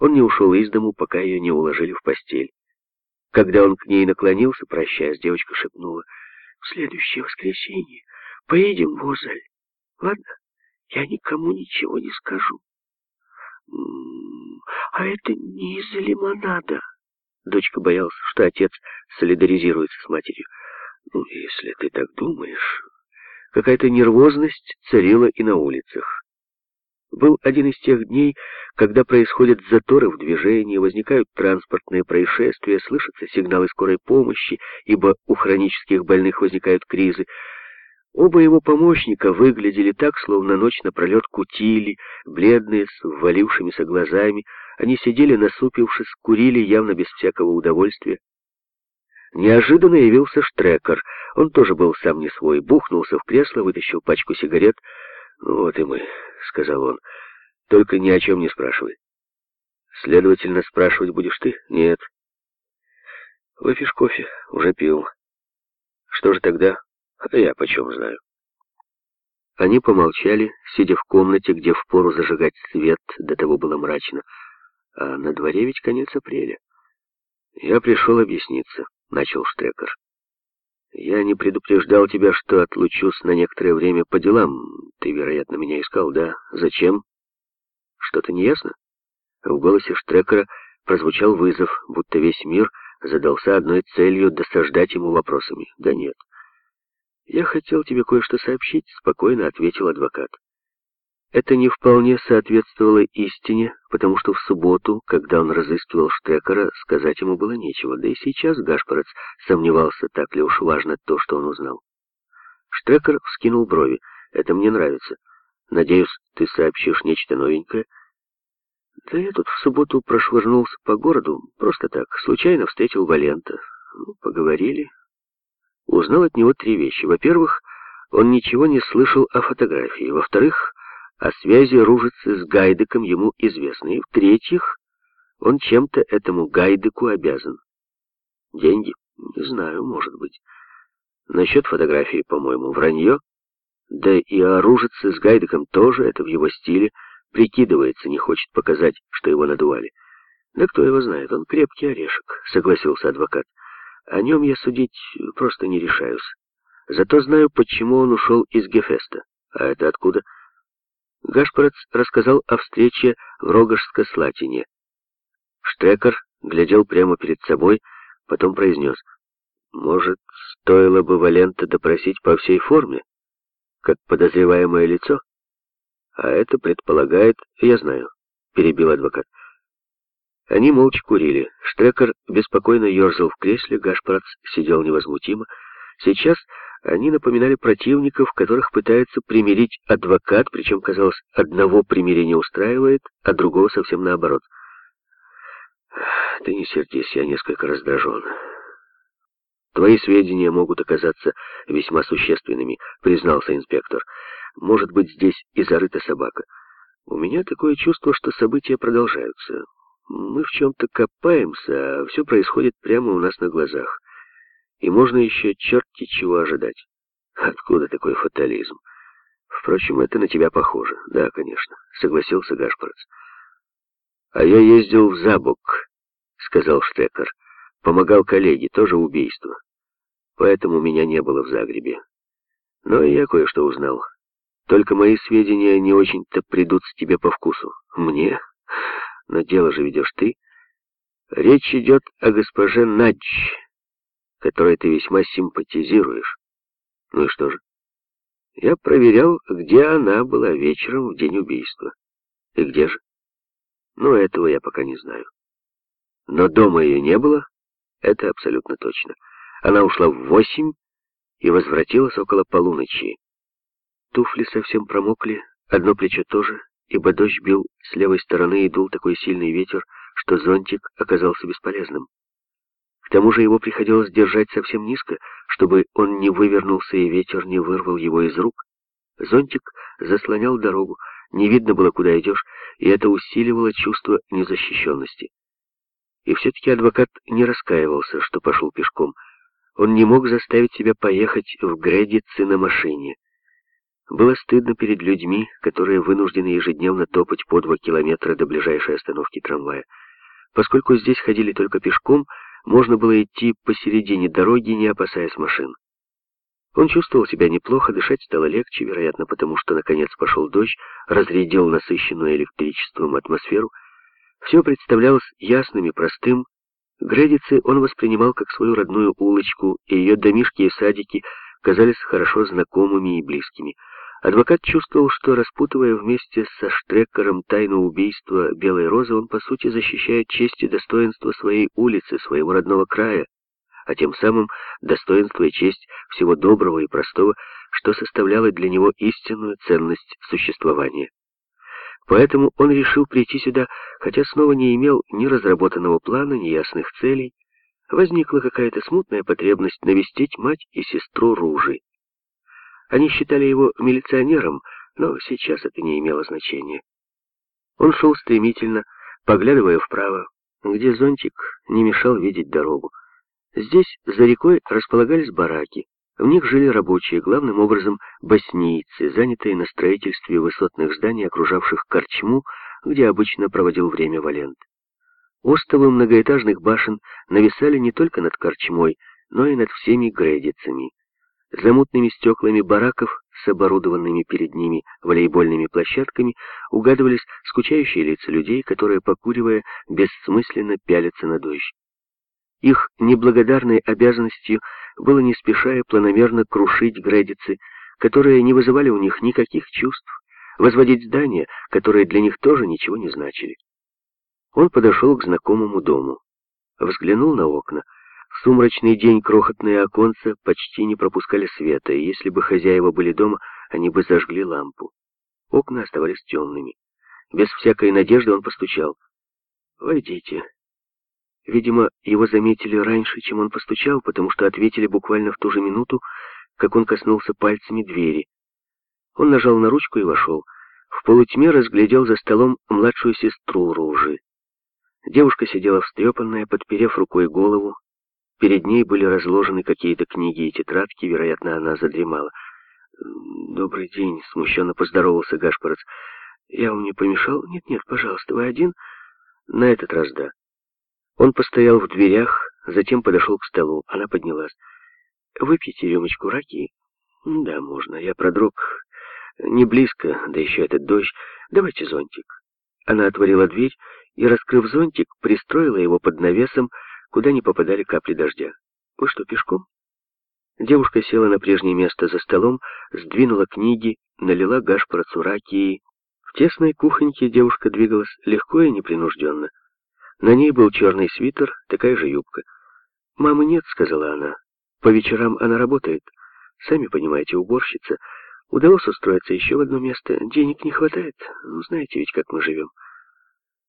Он не ушел из дому, пока ее не уложили в постель. Когда он к ней наклонился, прощаясь, девочка шепнула, «В следующее воскресенье поедем в Озаль. Ладно, я никому ничего не скажу». «А это не из-за лимонада?» Дочка боялась, что отец солидаризируется с матерью. «Ну, если ты так думаешь...» Какая-то нервозность царила и на улицах. Был один из тех дней, когда происходят заторы в движении, возникают транспортные происшествия, слышатся сигналы скорой помощи, ибо у хронических больных возникают кризы. Оба его помощника выглядели так, словно ночь напролет кутили, бледные, с ввалившимися глазами. Они сидели насупившись, курили явно без всякого удовольствия. Неожиданно явился Штрекер. Он тоже был сам не свой. Бухнулся в кресло, вытащил пачку сигарет. «Ну вот и мы», — сказал он. «Только ни о чем не спрашивай». «Следовательно, спрашивать будешь ты?» «Нет». «Выпьешь кофе?» «Уже пил». «Что же тогда?» «А я почем знаю». Они помолчали, сидя в комнате, где впору зажигать свет, до того было мрачно. А на дворе ведь конец апреля. Я пришел объясниться. — начал Штекер. «Я не предупреждал тебя, что отлучусь на некоторое время по делам. Ты, вероятно, меня искал, да? Зачем? Что-то неясно?» В голосе Штрекера прозвучал вызов, будто весь мир задался одной целью досаждать ему вопросами. «Да нет». «Я хотел тебе кое-что сообщить», — спокойно ответил адвокат. Это не вполне соответствовало истине, потому что в субботу, когда он разыскивал Штекера, сказать ему было нечего, да и сейчас Гашпорец сомневался, так ли уж важно то, что он узнал. Штекер вскинул брови. «Это мне нравится. Надеюсь, ты сообщишь нечто новенькое?» «Да я тут в субботу прошвырнулся по городу, просто так, случайно встретил Валента. Ну, поговорили. Узнал от него три вещи. Во-первых, он ничего не слышал о фотографии. Во-вторых, о связи Ружицы с Гайдеком ему известно. И в-третьих, он чем-то этому Гайдеку обязан. Деньги? Не знаю, может быть. Насчет фотографии, по-моему, вранье. Да и о Ружице с Гайдеком тоже, это в его стиле. Прикидывается, не хочет показать, что его надували. Да кто его знает, он крепкий орешек, согласился адвокат. О нем я судить просто не решаюсь. Зато знаю, почему он ушел из Гефеста. А это откуда? Гашпорец рассказал о встрече в Рогожско-Слатине. Штекер глядел прямо перед собой, потом произнес, «Может, стоило бы Валента допросить по всей форме, как подозреваемое лицо?» «А это предполагает, я знаю», — перебил адвокат. Они молча курили. Штрекер беспокойно ерзал в кресле, Гашпорец сидел невозмутимо. Сейчас они напоминали противников, которых пытается примирить адвокат, причем, казалось, одного примирения устраивает, а другого совсем наоборот. «Ты не сердись, я несколько раздражен. Твои сведения могут оказаться весьма существенными», — признался инспектор. «Может быть, здесь и зарыта собака. У меня такое чувство, что события продолжаются. Мы в чем-то копаемся, а все происходит прямо у нас на глазах» и можно еще черти чего ожидать. Откуда такой фатализм? Впрочем, это на тебя похоже. Да, конечно, согласился Гашпорец. А я ездил в Забок, сказал Штекер. Помогал коллеге, тоже убийство. Поэтому меня не было в Загребе. Но я кое-что узнал. Только мои сведения не очень-то придут тебе по вкусу. Мне? Но дело же ведешь ты. Речь идет о госпоже Надж, которой ты весьма симпатизируешь. Ну и что же? Я проверял, где она была вечером в день убийства. И где же? Ну, этого я пока не знаю. Но дома ее не было, это абсолютно точно. Она ушла в восемь и возвратилась около полуночи. Туфли совсем промокли, одно плечо тоже, ибо дождь бил с левой стороны и дул такой сильный ветер, что зонтик оказался бесполезным. К тому же его приходилось держать совсем низко, чтобы он не вывернулся и ветер не вырвал его из рук. Зонтик заслонял дорогу, не видно было, куда идешь, и это усиливало чувство незащищенности. И все-таки адвокат не раскаивался, что пошел пешком. Он не мог заставить себя поехать в Гредицы на машине. Было стыдно перед людьми, которые вынуждены ежедневно топать по два километра до ближайшей остановки трамвая. Поскольку здесь ходили только пешком, можно было идти посередине дороги, не опасаясь машин. Он чувствовал себя неплохо, дышать стало легче, вероятно, потому что наконец пошел дождь, разрядил насыщенную электричеством атмосферу. Все представлялось ясным и простым. Гредицы он воспринимал как свою родную улочку, и ее домишки и садики казались хорошо знакомыми и близкими. Адвокат чувствовал, что, распутывая вместе со Штрекером тайну убийства Белой Розы, он, по сути, защищает честь и достоинство своей улицы, своего родного края, а тем самым достоинство и честь всего доброго и простого, что составляло для него истинную ценность существования. Поэтому он решил прийти сюда, хотя снова не имел ни разработанного плана, ни ясных целей. Возникла какая-то смутная потребность навестить мать и сестру Ружи. Они считали его милиционером, но сейчас это не имело значения. Он шел стремительно, поглядывая вправо, где зонтик не мешал видеть дорогу. Здесь, за рекой, располагались бараки. В них жили рабочие, главным образом боснийцы, занятые на строительстве высотных зданий, окружавших корчму, где обычно проводил время Валент. Остовы многоэтажных башен нависали не только над корчмой, но и над всеми грейдицами. За мутными стеклами бараков с оборудованными перед ними волейбольными площадками угадывались скучающие лица людей, которые, покуривая, бессмысленно пялятся на дождь. Их неблагодарной обязанностью было не спеша и планомерно крушить градицы, которые не вызывали у них никаких чувств, возводить здания, которые для них тоже ничего не значили. Он подошел к знакомому дому, взглянул на окна, сумрачный день крохотные оконца почти не пропускали света, и если бы хозяева были дома, они бы зажгли лампу. Окна оставались темными. Без всякой надежды он постучал. «Войдите». Видимо, его заметили раньше, чем он постучал, потому что ответили буквально в ту же минуту, как он коснулся пальцами двери. Он нажал на ручку и вошел. В полутьме разглядел за столом младшую сестру Ружи. Девушка сидела встрепанная, подперев рукой голову, Перед ней были разложены какие-то книги и тетрадки, вероятно, она задремала. «Добрый день», — смущенно поздоровался Гашпорец. «Я вам не помешал?» «Нет-нет, пожалуйста, вы один?» «На этот раз да». Он постоял в дверях, затем подошел к столу. Она поднялась. «Выпьете рюмочку раки?» «Да, можно. Я продрог. Не близко, да еще этот дождь. Давайте зонтик». Она отворила дверь и, раскрыв зонтик, пристроила его под навесом, куда не попадали капли дождя. «Вы что, пешком?» Девушка села на прежнее место за столом, сдвинула книги, налила гаш про цураки. В тесной кухоньке девушка двигалась легко и непринужденно. На ней был черный свитер, такая же юбка. «Мамы нет», — сказала она. «По вечерам она работает. Сами понимаете, уборщица. Удалось устроиться еще в одно место. Денег не хватает. Ну, знаете ведь, как мы живем».